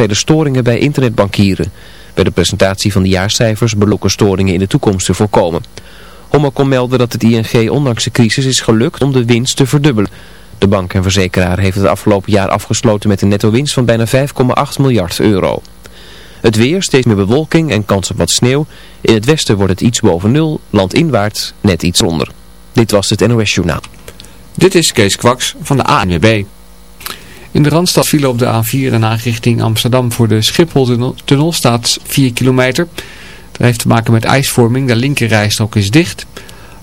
vele storingen bij internetbankieren. Bij de presentatie van de jaarcijfers belokken storingen in de toekomst te voorkomen. Homo kon melden dat het ING ondanks de crisis is gelukt om de winst te verdubbelen. De bank en verzekeraar heeft het afgelopen jaar afgesloten met een netto winst van bijna 5,8 miljard euro. Het weer, steeds meer bewolking en kans op wat sneeuw. In het westen wordt het iets boven nul, landinwaarts net iets onder. Dit was het NOS Journaal. Dit is Kees Kwaks van de ANWB. In de Randstad vielen op de A4 en richting Amsterdam voor de Schiphol-tunnel staat 4 kilometer. Dat heeft te maken met ijsvorming, de linkerrijstrook is dicht.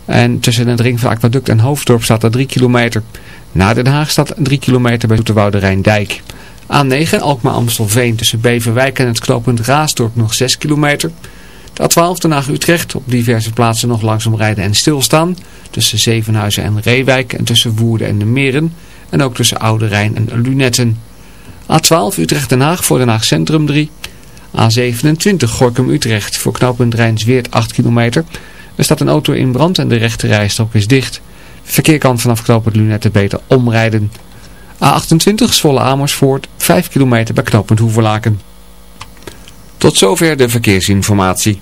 En tussen het ring van Aquaduct en Hoofddorp staat er 3 kilometer. Na Den Haag staat 3 kilometer bij Zoeterwoude Rijndijk. A9 Alkmaar-Amstelveen tussen Beverwijk en het knooppunt Raasdorp nog 6 kilometer. De A12 Den Haag-Utrecht op diverse plaatsen nog langzaam rijden en stilstaan. Tussen Zevenhuizen en Reewijk en tussen Woerden en de Meren. En ook tussen Oude Rijn en Lunetten. A12 Utrecht-Den Haag voor Den Haag Centrum 3. A27 Gorkum-Utrecht voor knooppunt Rijnsweert 8 kilometer. Er staat een auto in brand en de rechte rijstrook is dicht. Verkeer kan vanaf knooppunt Lunetten beter omrijden. A28 Zwolle Amersfoort 5 kilometer bij knooppunt Hoeverlaken. Tot zover de verkeersinformatie.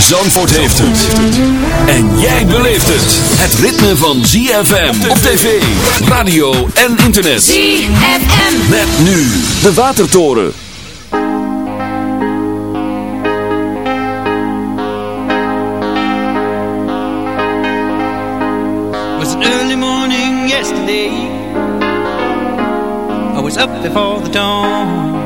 Zandvoort heeft het. En jij beleeft het. Het ritme van ZFM op tv, radio en internet. ZFM. Met nu de Watertoren. Was an early morning yesterday. I was up before the dawn.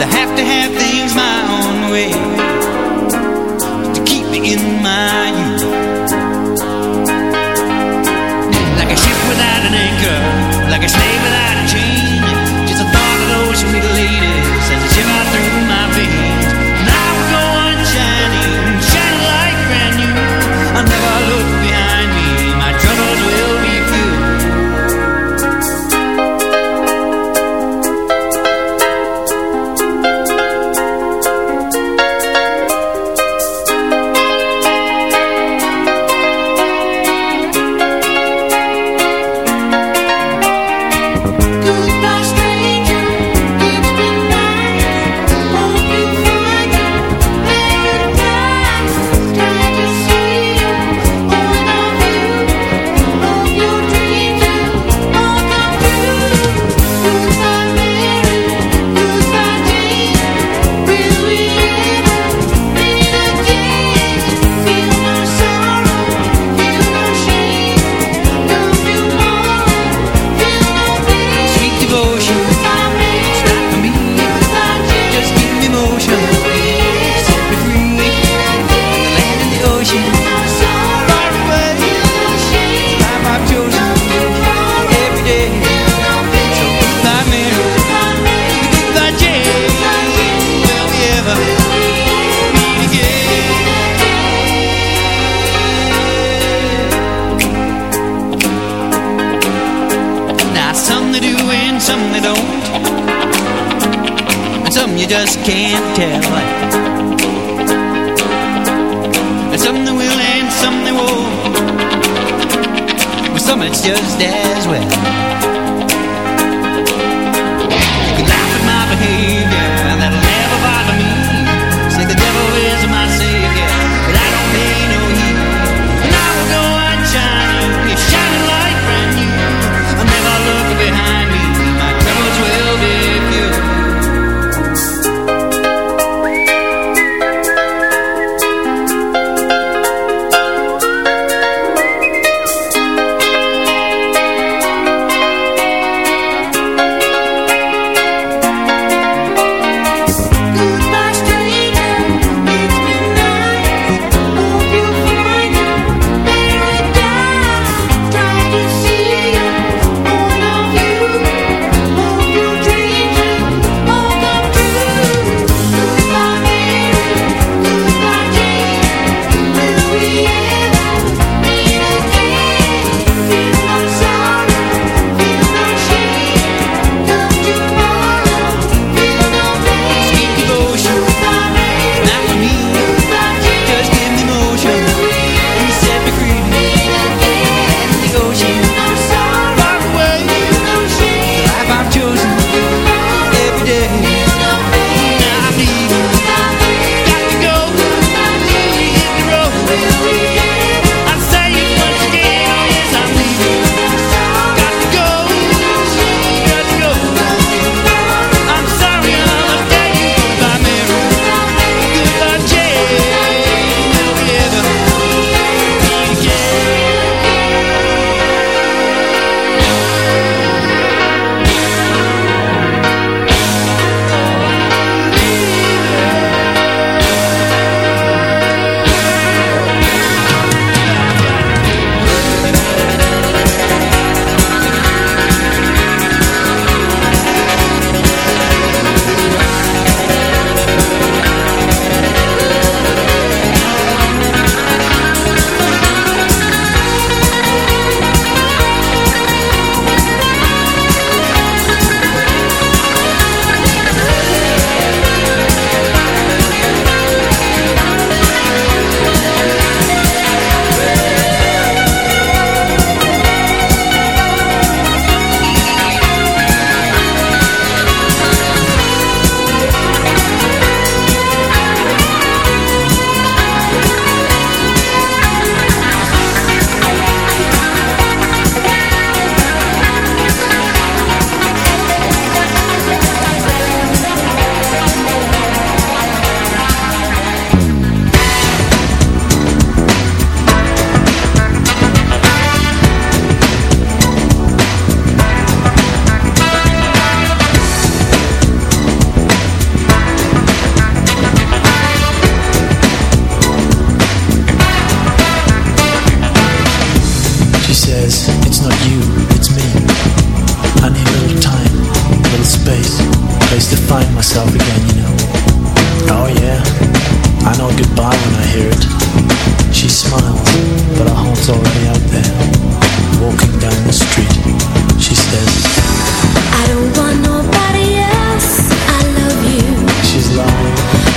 But I have to have things my own way to keep me in my youth. Like a ship without an anchor, like a slave without just can't tell. Some they will and some they won't. But some it's just as well.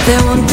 There won't be.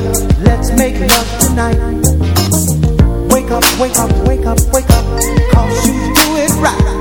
let's make love tonight. Wake up, wake up, wake up, wake up, cause you do it right.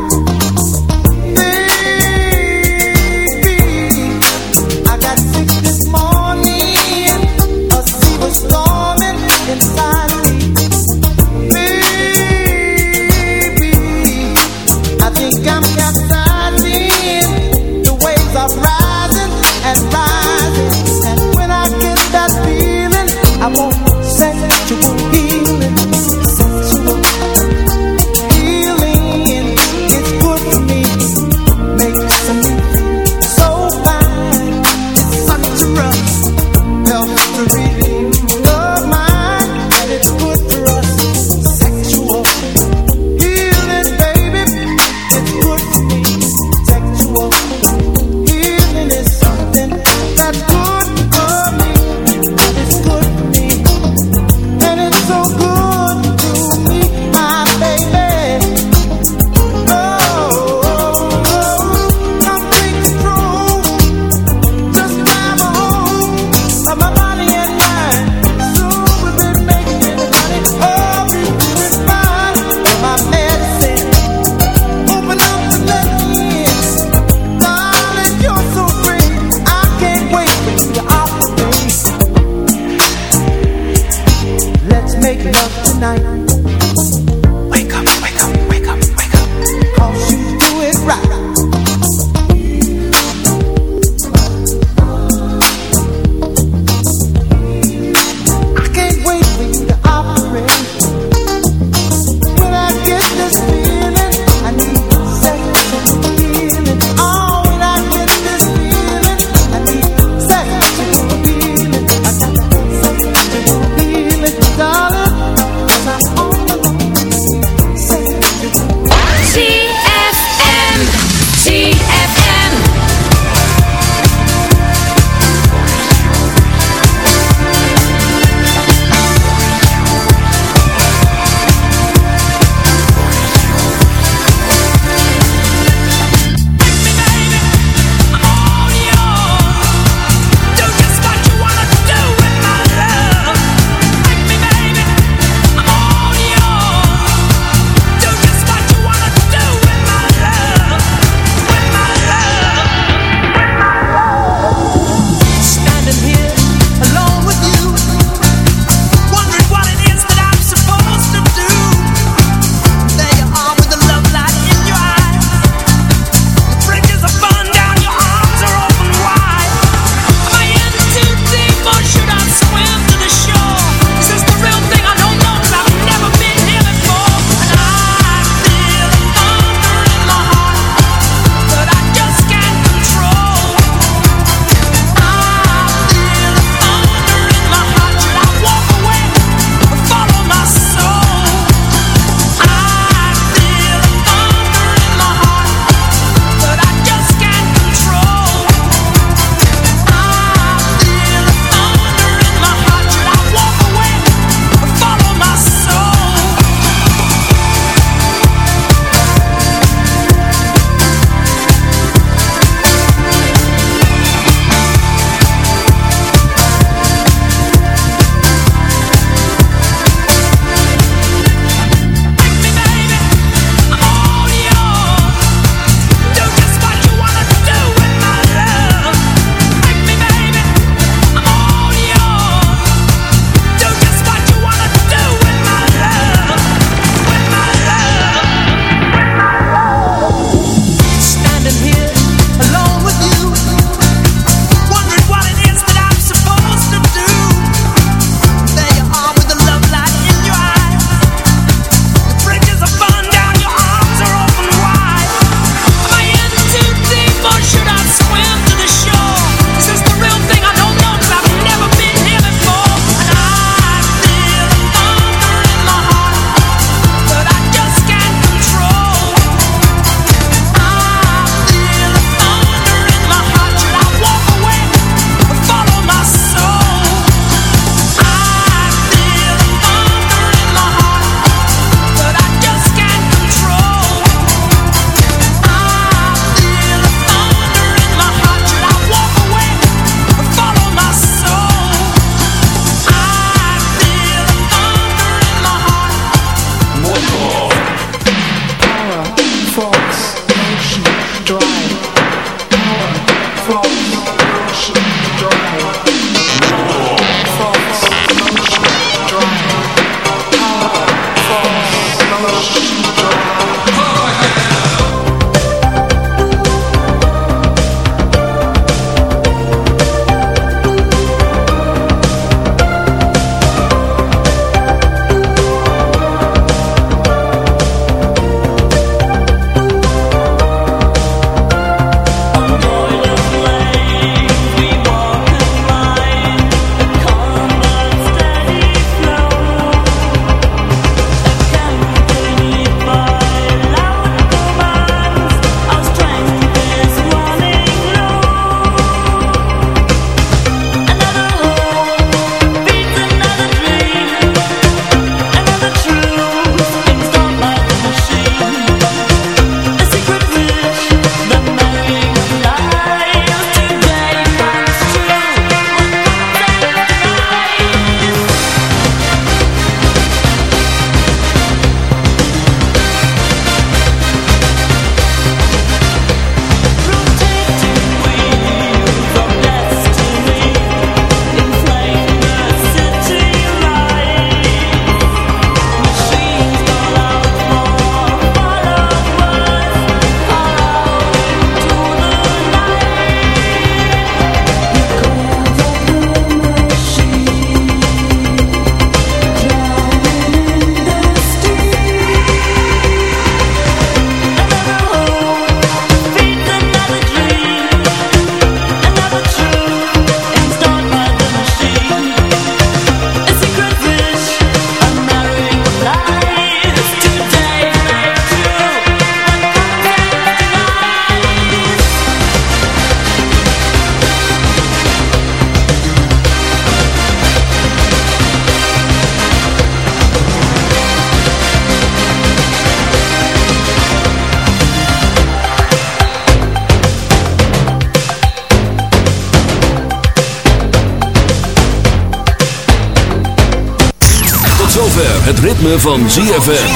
Het ritme van ZFM.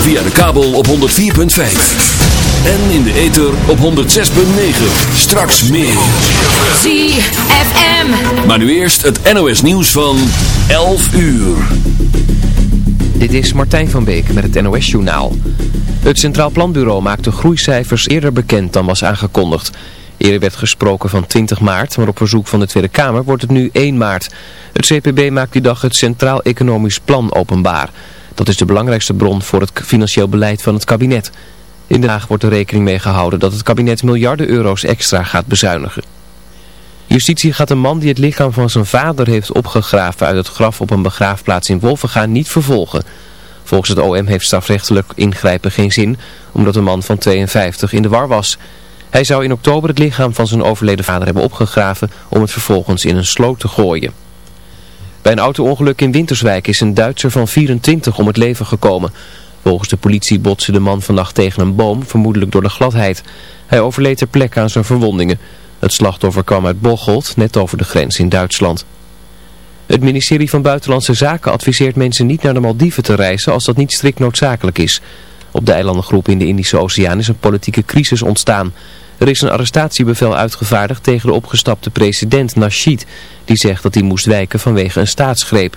Via de kabel op 104.5. En in de ether op 106.9. Straks meer. ZFM. Maar nu eerst het NOS nieuws van 11 uur. Dit is Martijn van Beek met het NOS Journaal. Het Centraal Planbureau maakt de groeicijfers eerder bekend dan was aangekondigd. Eerder werd gesproken van 20 maart, maar op verzoek van de Tweede Kamer wordt het nu 1 maart. Het CPB maakt die dag het Centraal Economisch Plan openbaar. Dat is de belangrijkste bron voor het financieel beleid van het kabinet. In Den Haag wordt er rekening mee gehouden dat het kabinet miljarden euro's extra gaat bezuinigen. Justitie gaat een man die het lichaam van zijn vader heeft opgegraven uit het graf op een begraafplaats in Wolvenga niet vervolgen. Volgens het OM heeft strafrechtelijk ingrijpen geen zin, omdat de man van 52 in de war was. Hij zou in oktober het lichaam van zijn overleden vader hebben opgegraven om het vervolgens in een sloot te gooien. Bij een auto-ongeluk in Winterswijk is een Duitser van 24 om het leven gekomen. Volgens de politie botste de man vannacht tegen een boom, vermoedelijk door de gladheid. Hij overleed ter plekke aan zijn verwondingen. Het slachtoffer kwam uit Bocholt, net over de grens in Duitsland. Het ministerie van Buitenlandse Zaken adviseert mensen niet naar de Maldiven te reizen als dat niet strikt noodzakelijk is. Op de eilandengroep in de Indische Oceaan is een politieke crisis ontstaan. Er is een arrestatiebevel uitgevaardigd tegen de opgestapte president Nasheed, die zegt dat hij moest wijken vanwege een staatsgreep.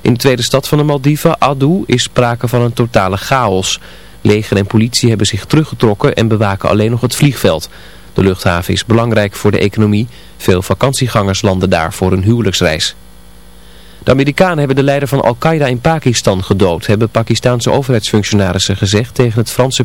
In de tweede stad van de Maldiven, Adu, is sprake van een totale chaos. Leger en politie hebben zich teruggetrokken en bewaken alleen nog het vliegveld. De luchthaven is belangrijk voor de economie. Veel vakantiegangers landen daar voor een huwelijksreis. De Amerikanen hebben de leider van Al-Qaeda in Pakistan gedood, hebben Pakistanse overheidsfunctionarissen gezegd tegen het Franse